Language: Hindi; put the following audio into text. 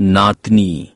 नातनी।